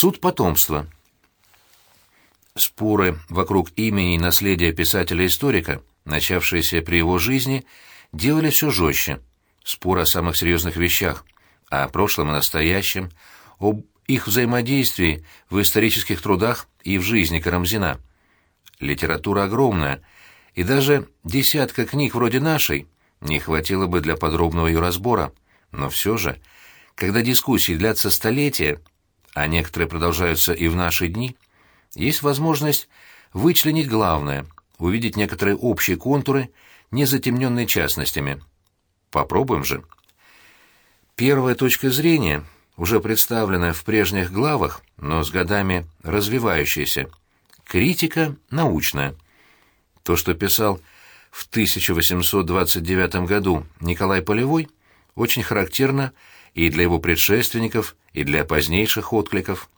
Суд потомства. Споры вокруг имени и наследия писателя-историка, начавшиеся при его жизни, делали все жестче. Споры о самых серьезных вещах, о прошлом и настоящем, об их взаимодействии в исторических трудах и в жизни Карамзина. Литература огромная, и даже десятка книг вроде нашей не хватило бы для подробного ее разбора. Но все же, когда дискуссии длятся столетия, а некоторые продолжаются и в наши дни, есть возможность вычленить главное, увидеть некоторые общие контуры, не затемненные частностями. Попробуем же. Первая точка зрения, уже представленная в прежних главах, но с годами развивающаяся. Критика научная. То, что писал в 1829 году Николай Полевой, очень характерно и для его предшественников, и для позднейших откликов.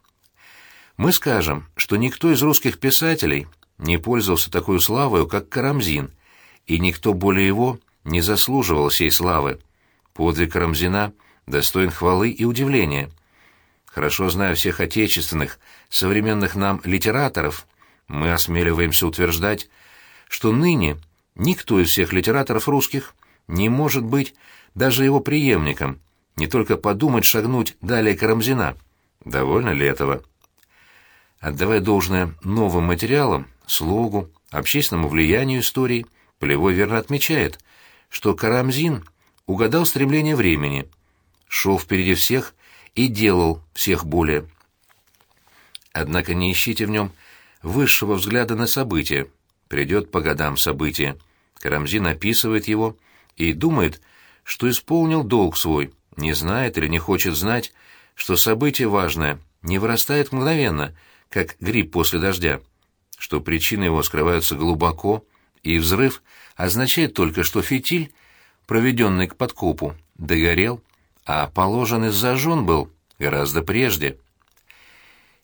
Мы скажем, что никто из русских писателей не пользовался такой славой, как Карамзин, и никто более его не заслуживал сей славы. Подвиг Карамзина достоин хвалы и удивления. Хорошо зная всех отечественных, современных нам литераторов, мы осмеливаемся утверждать, что ныне никто из всех литераторов русских не может быть даже его преемником – не только подумать шагнуть далее Карамзина. Довольно ли этого? Отдавая должное новым материалам, слогу, общественному влиянию истории, Полевой верно отмечает, что Карамзин угадал стремление времени, шел впереди всех и делал всех более. Однако не ищите в нем высшего взгляда на события. Придет по годам события. Карамзин описывает его и думает, что исполнил долг свой — не знает или не хочет знать, что событие важное не вырастает мгновенно, как гриб после дождя, что причины его скрываются глубоко, и взрыв означает только, что фитиль, проведенный к подкопу, догорел, а положенный зажжен был гораздо прежде.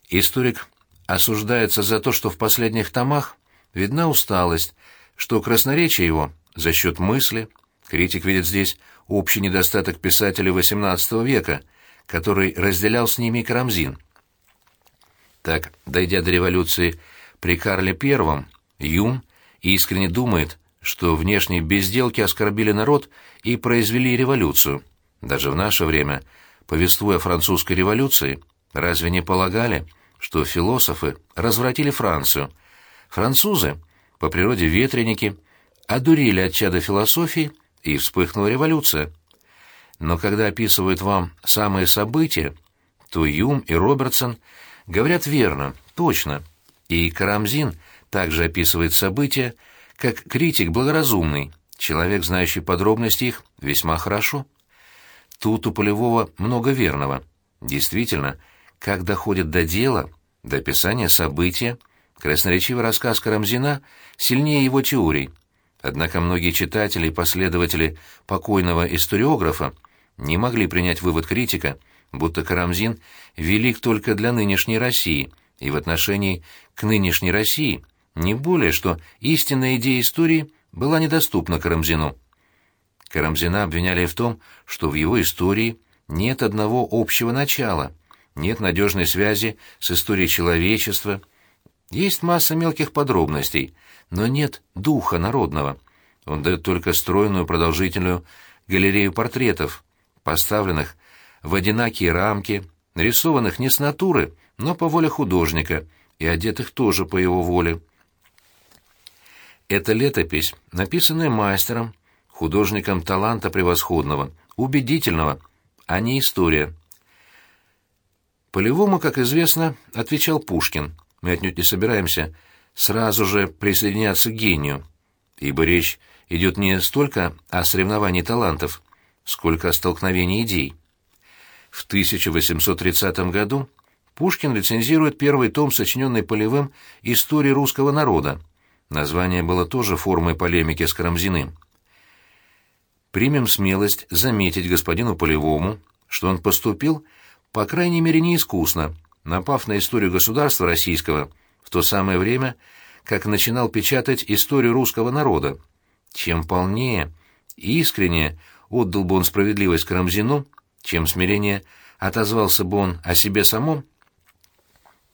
Историк осуждается за то, что в последних томах видна усталость, что красноречие его за счет мысли, критик видит здесь общий недостаток писателей XVIII века, который разделял с ними Карамзин. Так, дойдя до революции при Карле I, Юм искренне думает, что внешние безделки оскорбили народ и произвели революцию. Даже в наше время, повествуя о французской революции, разве не полагали, что философы развратили Францию? Французы, по природе ветреники, одурили от чада философии и вспыхнула революция. Но когда описывают вам самые события, то Юм и Робертсон говорят верно, точно, и Карамзин также описывает события, как критик благоразумный, человек, знающий подробности их весьма хорошо. Тут у Полевого много верного. Действительно, как доходит до дела, до описания события, красноречивый рассказ Карамзина сильнее его теорий, Однако многие читатели и последователи покойного историографа не могли принять вывод критика, будто Карамзин велик только для нынешней России, и в отношении к нынешней России не более, что истинная идея истории была недоступна Карамзину. Карамзина обвиняли в том, что в его истории нет одного общего начала, нет надежной связи с историей человечества, есть масса мелких подробностей — но нет духа народного. Он дает только стройную продолжительную галерею портретов, поставленных в одинакие рамки, нарисованных не с натуры, но по воле художника, и одетых тоже по его воле. Это летопись, написанная мастером, художником таланта превосходного, убедительного, а не история. Полевому, как известно, отвечал Пушкин. Мы отнюдь не собираемся сразу же присоединяться к гению, ибо речь идет не столько о соревновании талантов, сколько о столкновении идей. В 1830 году Пушкин рецензирует первый том, сочиненный Полевым «Истории русского народа». Название было тоже формой полемики с Карамзиным. Примем смелость заметить господину Полевому, что он поступил, по крайней мере, неискусно, напав на историю государства российского в то самое время, как начинал печатать историю русского народа. Чем полнее и искренне отдал бы он справедливость Карамзину, чем смирение отозвался бы он о себе самом,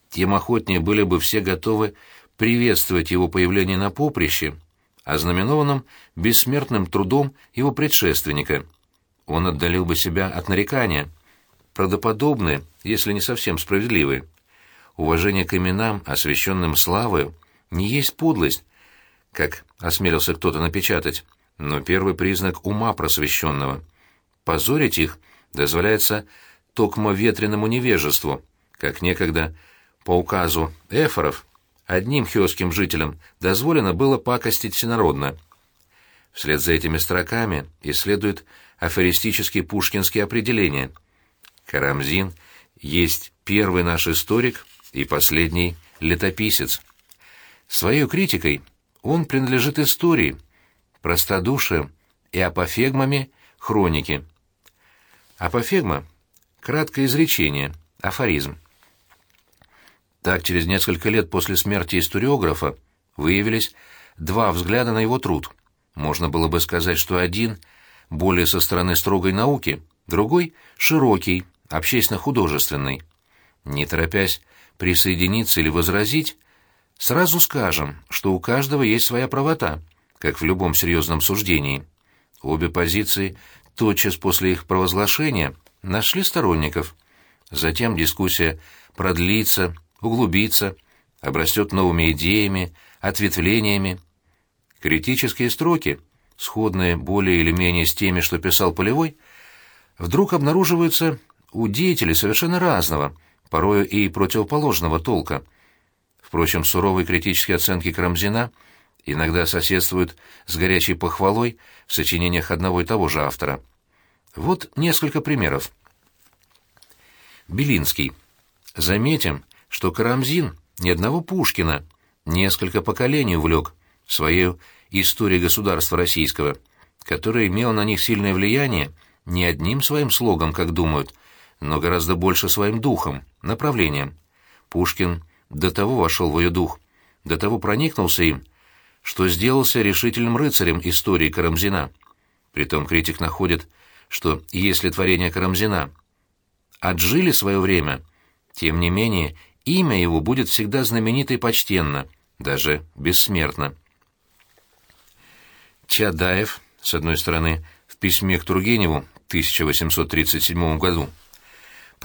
тем охотнее были бы все готовы приветствовать его появление на поприще, ознаменованном бессмертным трудом его предшественника. Он отдалил бы себя от нарекания, правдоподобные, если не совсем справедливые. Уважение к именам, освященным славою, не есть подлость, как осмелился кто-то напечатать, но первый признак ума просвещенного. Позорить их дозволяется токмо ветреному невежеству, как некогда по указу эфоров одним хиосским жителям дозволено было пакостить всенародно. Вслед за этими строками исследуют афористические пушкинские определения. Карамзин есть первый наш историк и последний летописец. Своей критикой он принадлежит истории, простодушием и апофегмами хроники. Апофегма — краткое изречение, афоризм. Так, через несколько лет после смерти историографа выявились два взгляда на его труд. Можно было бы сказать, что один более со стороны строгой науки, другой — широкий, общественно-художественный. Не торопясь присоединиться или возразить, сразу скажем, что у каждого есть своя правота, как в любом серьезном суждении. Обе позиции тотчас после их провозглашения нашли сторонников. Затем дискуссия продлится, углубится, обрастет новыми идеями, ответвлениями. Критические строки, сходные более или менее с теми, что писал Полевой, вдруг обнаруживаются у деятелей совершенно разного, порою и противоположного толка. Впрочем, суровые критические оценки Карамзина иногда соседствуют с горячей похвалой в сочинениях одного и того же автора. Вот несколько примеров. Белинский. Заметим, что Карамзин ни одного Пушкина несколько поколений увлек свою историю государства российского, которая имела на них сильное влияние не одним своим слогом, как думают, но гораздо больше своим духом, направлением. Пушкин до того вошел в ее дух, до того проникнулся им, что сделался решительным рыцарем истории Карамзина. Притом критик находит, что если творения Карамзина отжили свое время, тем не менее имя его будет всегда знаменито и почтенно, даже бессмертно. Чадаев, с одной стороны, в письме к Тургеневу 1837 году,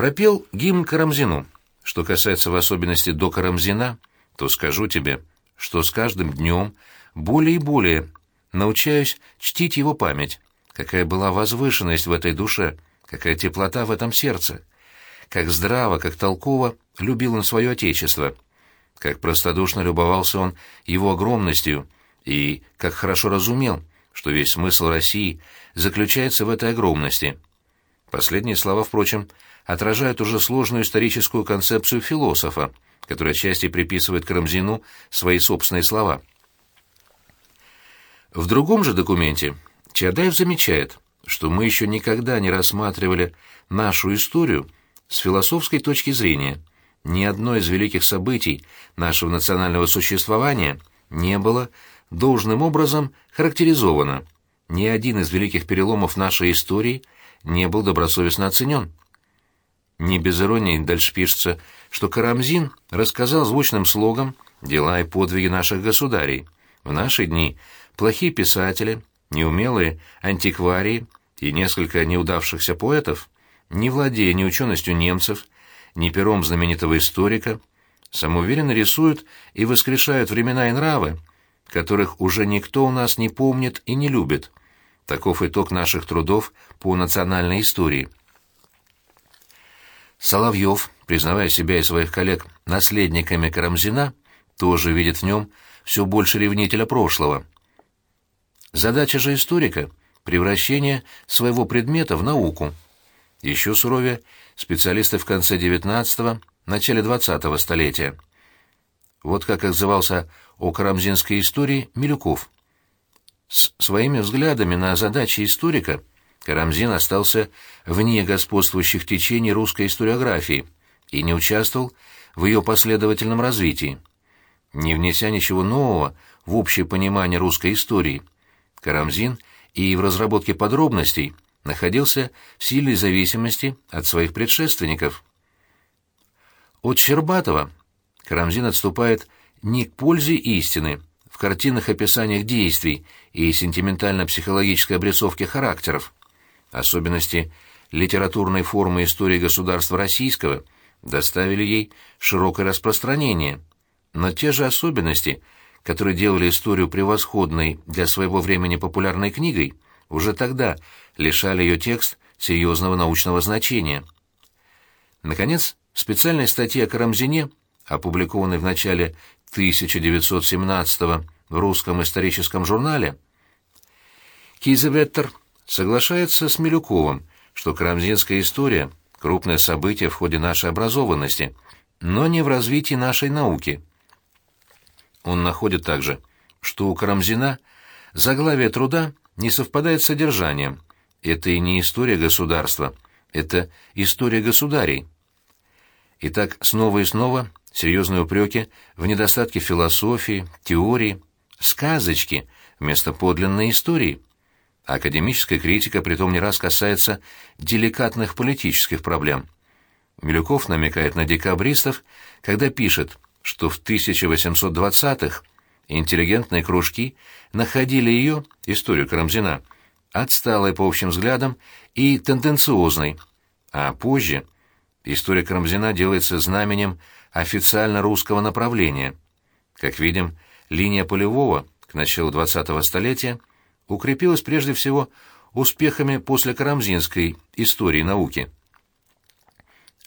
пропел гимн Карамзину. Что касается в особенности до Карамзина, то скажу тебе, что с каждым днем более и более научаюсь чтить его память, какая была возвышенность в этой душе, какая теплота в этом сердце как здраво, как толково любил он свое отечество, как простодушно любовался он его огромностью и как хорошо разумел, что весь смысл России заключается в этой огромности. Последние слова, впрочем, отражают уже сложную историческую концепцию философа, который отчасти приписывает Карамзину свои собственные слова. В другом же документе Чадаев замечает, что мы еще никогда не рассматривали нашу историю с философской точки зрения, ни одно из великих событий нашего национального существования не было должным образом характеризовано, ни один из великих переломов нашей истории не был добросовестно оценен. Не без иронии дальше пишется, что Карамзин рассказал звучным слогом дела и подвиги наших государей. В наши дни плохие писатели, неумелые антикварии и несколько неудавшихся поэтов не владея ни ученостью немцев, ни пером знаменитого историка, самоуверенно рисуют и воскрешают времена и нравы, которых уже никто у нас не помнит и не любит. Таков итог наших трудов по национальной истории. Соловьев, признавая себя и своих коллег наследниками Карамзина, тоже видит в нем все больше ревнителя прошлого. Задача же историка — превращение своего предмета в науку — еще суровее специалисты в конце XIX – начале XX столетия. Вот как отзывался о карамзинской истории Милюков. С своими взглядами на задачи историка Карамзин остался вне господствующих течений русской историографии и не участвовал в ее последовательном развитии. Не внеся ничего нового в общее понимание русской истории, Карамзин и в разработке подробностей – находился в сильной зависимости от своих предшественников. От Щербатова Карамзин отступает не к пользе истины картинных описаниях действий и сентиментально-психологической обрисовке характеров. Особенности литературной формы истории государства российского доставили ей широкое распространение, но те же особенности, которые делали историю превосходной для своего времени популярной книгой, уже тогда лишали ее текст серьезного научного значения. Наконец, специальная статья о Карамзине, опубликованная в начале 1917 в русском историческом журнале, Кизеветтер соглашается с Милюковым, что карамзинская история — крупное событие в ходе нашей образованности, но не в развитии нашей науки. Он находит также, что у Карамзина заглавие труда не совпадает с содержанием. Это и не история государства, это история государей. Итак, снова и снова серьезные упреки в недостатке философии, теории, сказочки вместо подлинной истории. Академическая критика притом не раз касается деликатных политических проблем. Милюков намекает на декабристов, когда пишет, что в 1820-х интеллигентные кружки находили ее, историю Карамзина, отсталой по общим взглядам и тенденциозной, а позже история Карамзина делается знаменем официально русского направления. Как видим, линия Полевого к началу 20-го столетия укрепилась прежде всего успехами после Карамзинской истории науки.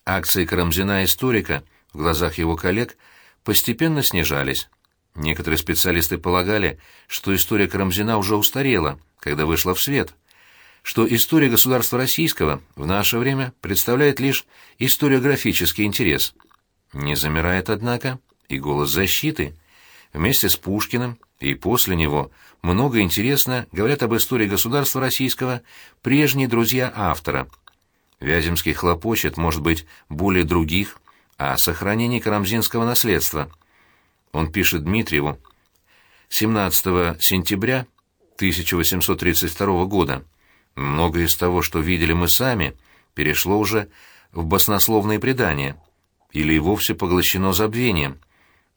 Акции Карамзина-историка в глазах его коллег постепенно снижались. Некоторые специалисты полагали, что история Карамзина уже устарела, когда вышла в свет, что история государства российского в наше время представляет лишь историографический интерес. Не замирает, однако, и голос защиты. Вместе с Пушкиным и после него много интересно говорят об истории государства российского прежние друзья автора. Вяземский хлопочет, может быть, более других, о сохранении карамзинского наследства – он пишет Дмитриеву 17 сентября 1832 года. Многое из того, что видели мы сами, перешло уже в баснословные предания или и вовсе поглощено забвением.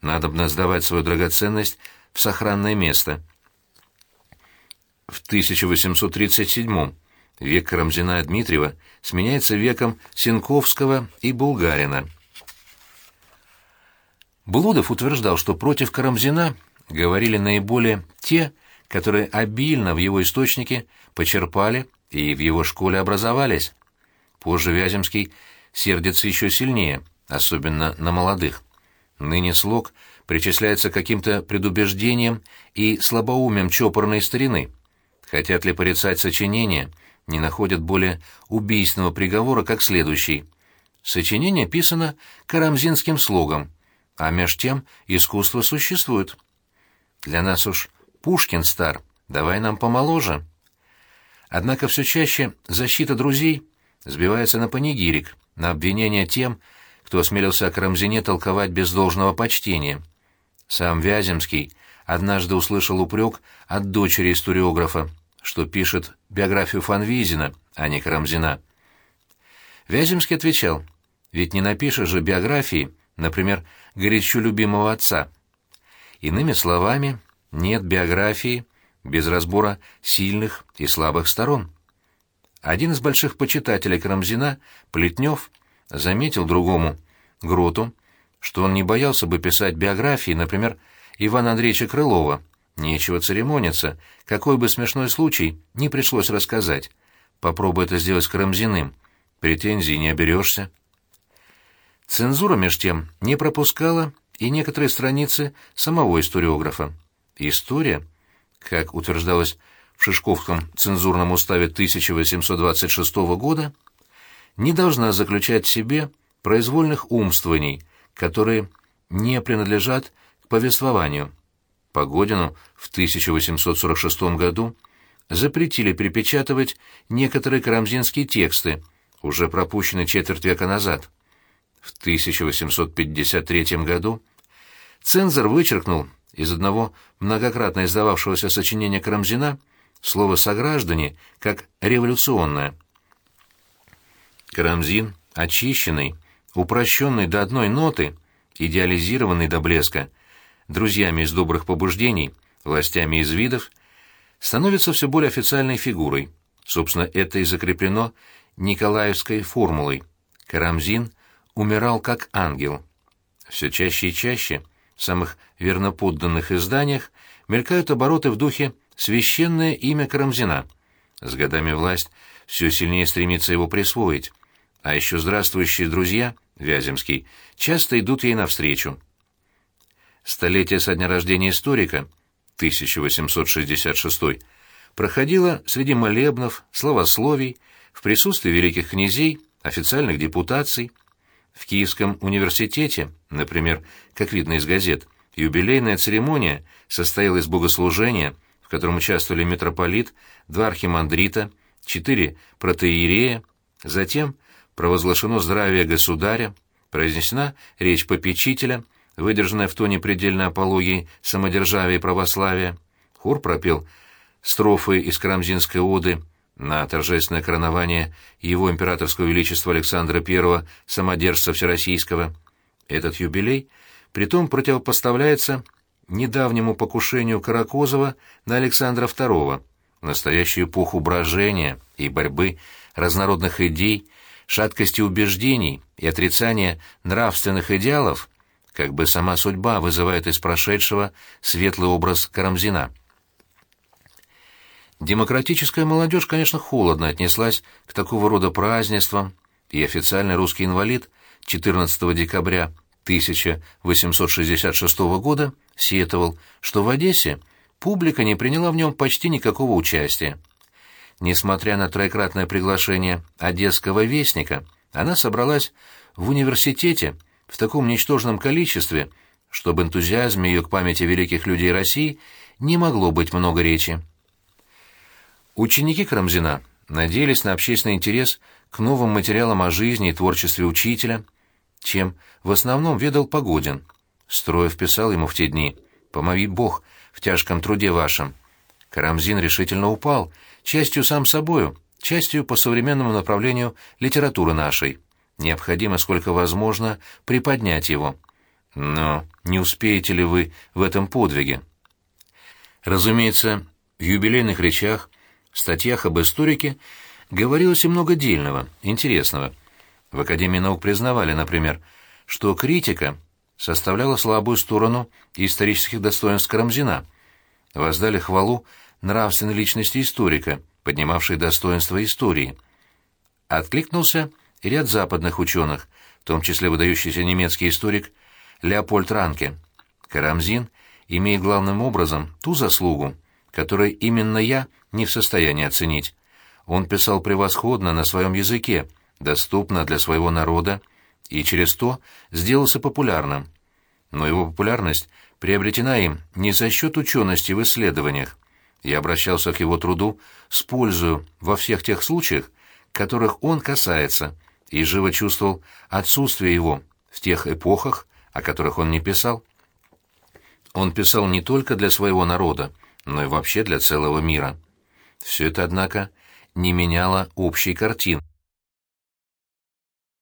Надо бы сдавать свою драгоценность в сохранное место. В 1837 век Карамзина Дмитриева сменяется веком Сенковского и Булгарина. Блудов утверждал, что против Карамзина говорили наиболее те, которые обильно в его источнике почерпали и в его школе образовались. Позже Вяземский сердится еще сильнее, особенно на молодых. Ныне слог причисляется каким-то предубеждением и слабоумием чопорной старины. Хотят ли порицать сочинение, не находят более убийственного приговора, как следующий. Сочинение писано карамзинским слогом, а меж тем искусство существует. Для нас уж Пушкин стар, давай нам помоложе. Однако все чаще защита друзей сбивается на панигирик, на обвинение тем, кто осмелился о Карамзине толковать без должного почтения. Сам Вяземский однажды услышал упрек от дочери историографа, что пишет биографию Фанвизина, а не Карамзина. Вяземский отвечал, ведь не напишешь же биографии, например, горячо любимого отца. Иными словами, нет биографии без разбора сильных и слабых сторон. Один из больших почитателей Карамзина, Плетнев, заметил другому, Гроту, что он не боялся бы писать биографии, например, Ивана Андреевича Крылова. Нечего церемониться, какой бы смешной случай не пришлось рассказать. Попробуй это сделать с Карамзиным. Претензий не оберешься. Цензура, меж тем, не пропускала и некоторые страницы самого историографа. История, как утверждалось в Шишковском цензурном уставе 1826 года, не должна заключать в себе произвольных умствований, которые не принадлежат к повествованию. Погодину в 1846 году запретили перепечатывать некоторые карамзинские тексты, уже пропущенные четверть века назад. В 1853 году цензор вычеркнул из одного многократно издававшегося сочинения Карамзина слово «сограждане» как «революционное». Карамзин, очищенный, упрощенный до одной ноты, идеализированный до блеска, друзьями из добрых побуждений, властями из видов, становится все более официальной фигурой. Собственно, это и закреплено Николаевской формулой. Карамзин умирал как ангел. Все чаще и чаще в самых верноподданных изданиях мелькают обороты в духе «священное имя Карамзина». С годами власть все сильнее стремится его присвоить. А еще здравствующие друзья, Вяземский, часто идут ей навстречу. Столетие со дня рождения историка, 1866 проходило среди молебнов, словословий, в присутствии великих князей, официальных депутаций. В Киевском университете, например, как видно из газет, юбилейная церемония состояла из богослужения, в котором участвовали митрополит, два архимандрита, четыре протеерея, затем провозглашено здравие государя, произнесена речь попечителя, выдержанная в тоне предельной апологии самодержавия и православия. Хор пропел строфы из Карамзинской оды на торжественное коронование его императорского величества Александра I, самодержца Всероссийского. Этот юбилей притом противопоставляется недавнему покушению Каракозова на Александра II, настоящую эпоху брожения и борьбы разнородных идей, шаткости убеждений и отрицания нравственных идеалов, как бы сама судьба вызывает из прошедшего светлый образ Карамзина. Демократическая молодежь, конечно, холодно отнеслась к такого рода празднествам, и официальный русский инвалид 14 декабря 1866 года сетовал, что в Одессе публика не приняла в нем почти никакого участия. Несмотря на троекратное приглашение «Одесского вестника», она собралась в университете в таком ничтожном количестве, чтобы энтузиазме ее к памяти великих людей России не могло быть много речи. Ученики Карамзина надеялись на общественный интерес к новым материалам о жизни и творчестве учителя, чем в основном ведал Погодин. Строев писал ему в те дни «Помови Бог в тяжком труде вашем». Карамзин решительно упал, частью сам собою, частью по современному направлению литературы нашей. Необходимо, сколько возможно, приподнять его. Но не успеете ли вы в этом подвиге? Разумеется, в юбилейных речах в статьях об историке говорилось и много дельного, интересного. В Академии наук признавали, например, что критика составляла слабую сторону исторических достоинств Карамзина, воздали хвалу нравственной личности историка, поднимавшей достоинство истории. Откликнулся ряд западных ученых, в том числе выдающийся немецкий историк Леопольд Ранке. Карамзин имеет главным образом ту заслугу, которую именно я не в состоянии оценить. Он писал превосходно на своем языке, доступно для своего народа, и через то сделался популярным. Но его популярность приобретена им не за счет учености в исследованиях. Я обращался к его труду с пользою во всех тех случаях, которых он касается, и живо чувствовал отсутствие его в тех эпохах, о которых он не писал. Он писал не только для своего народа, но и вообще для целого мира. Все это, однако, не меняло общей картины.